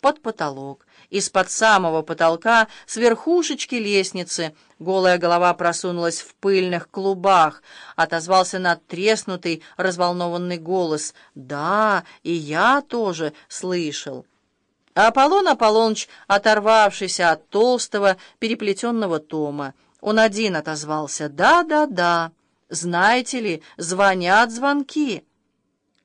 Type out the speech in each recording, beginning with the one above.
под потолок. Из-под самого потолка, с верхушечки лестницы, голая голова просунулась в пыльных клубах. Отозвался надтреснутый, разволнованный голос. «Да, и я тоже слышал». Аполлон Аполлоныч, оторвавшийся от толстого, переплетенного тома, он один отозвался «Да-да-да, знаете ли, звонят звонки».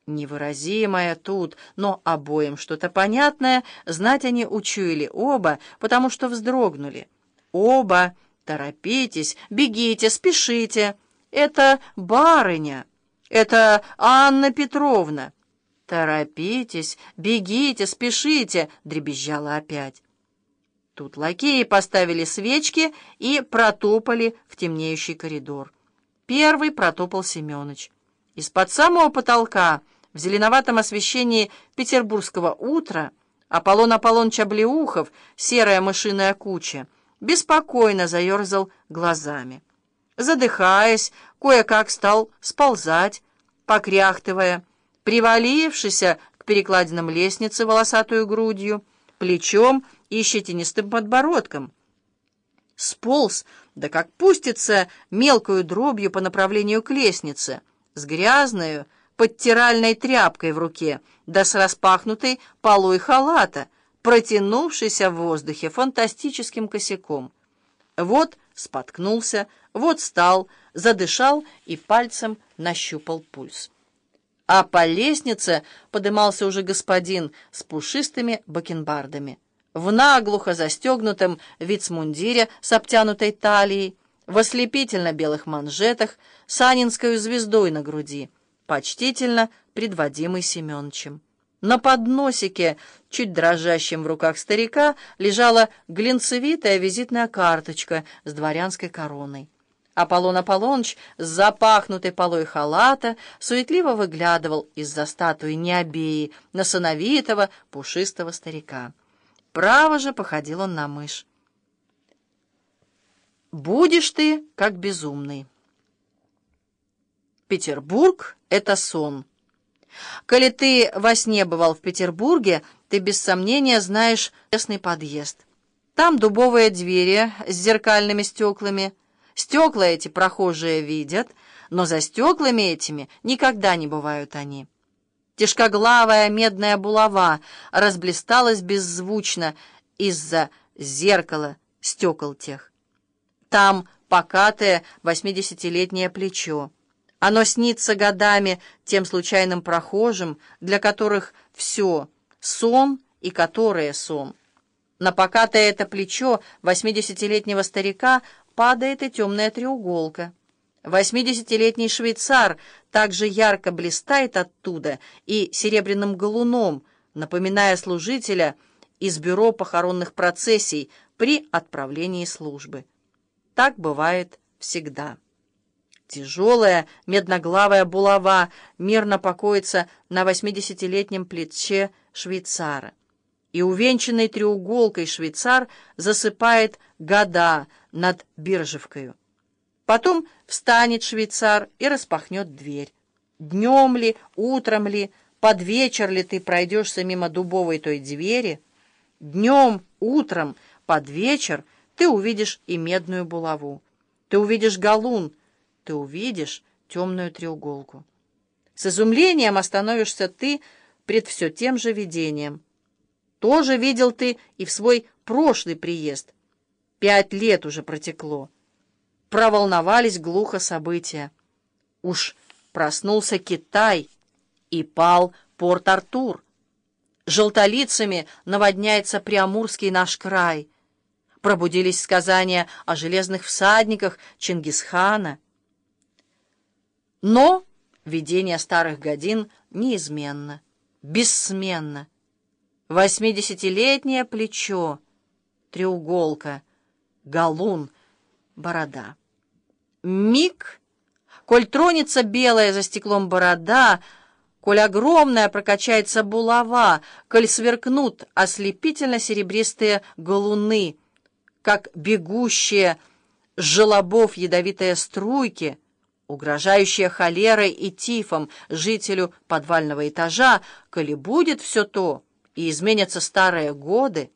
Невыразимое тут, но обоим что-то понятное, знать они учуяли оба, потому что вздрогнули. Оба, торопитесь, бегите, спешите. Это барыня, это Анна Петровна. Торопитесь, бегите, спешите, дребезжала опять. Тут лакеи поставили свечки и протопали в темнеющий коридор. Первый протопал Семёныч. Из-под самого потолка в зеленоватом освещении петербургского утра Аполлон Аполлоныч Облеухов, серая мышиная куча, беспокойно заерзал глазами. Задыхаясь, кое-как стал сползать, покряхтывая, привалившийся к перекладинам лестницы волосатую грудью, плечом и щетинистым подбородком. Сполз, да как пустится мелкую дробью по направлению к лестнице, с подтиральной тряпкой в руке, да с распахнутой полой халата, протянувшейся в воздухе фантастическим косяком. Вот споткнулся, вот встал, задышал и пальцем нащупал пульс. А по лестнице подымался уже господин с пушистыми бакенбардами, в наглухо застегнутом вицмундире с обтянутой талией, в ослепительно-белых манжетах, с анинской звездой на груди — почтительно предводимый Семеновичем. На подносике, чуть дрожащем в руках старика, лежала глинцевитая визитная карточка с дворянской короной. Аполлон Аполлоныч с запахнутой полой халата суетливо выглядывал из-за статуи Необеи на сыновитого пушистого старика. Право же походил он на мышь. «Будешь ты, как безумный». Петербург — это сон. Коли ты во сне бывал в Петербурге, ты без сомнения знаешь тесный подъезд. Там дубовые двери с зеркальными стеклами. Стекла эти прохожие видят, но за стеклами этими никогда не бывают они. Тяжкоглавая медная булава разблисталась беззвучно из-за зеркала стекол тех. Там покатое восьмидесятилетнее плечо. Оно снится годами тем случайным прохожим, для которых все — сон и которые сон. На покатое это плечо восьмидесятилетнего старика падает и темная треуголка. Восьмидесятилетний швейцар также ярко блистает оттуда и серебряным галуном, напоминая служителя из бюро похоронных процессий при отправлении службы. Так бывает всегда. Тяжелая медноглавая булава мирно покоится на восьмидесятилетнем плече швейцара. И увенчанный треуголкой швейцар засыпает года над биржевкою. Потом встанет швейцар и распахнет дверь. Днем ли, утром ли, под вечер ли ты пройдешься мимо дубовой той двери, днем, утром, под вечер ты увидишь и медную булаву. Ты увидишь галун — ты увидишь темную треуголку. С изумлением остановишься ты пред все тем же видением. Тоже видел ты и в свой прошлый приезд. Пять лет уже протекло. Проволновались глухо события. Уж проснулся Китай и пал Порт-Артур. Желтолицами наводняется Приамурский наш край. Пробудились сказания о железных всадниках Чингисхана — но видение старых годин неизменно, бессменно. Восьмидесятилетнее плечо, треуголка, галун, борода. Миг, коль тронется белая за стеклом борода, коль огромная прокачается булава, коль сверкнут ослепительно-серебристые галуны, как бегущие с желобов ядовитые струйки — угрожающая холерой и тифом жителю подвального этажа, коли будет все то, и изменятся старые годы,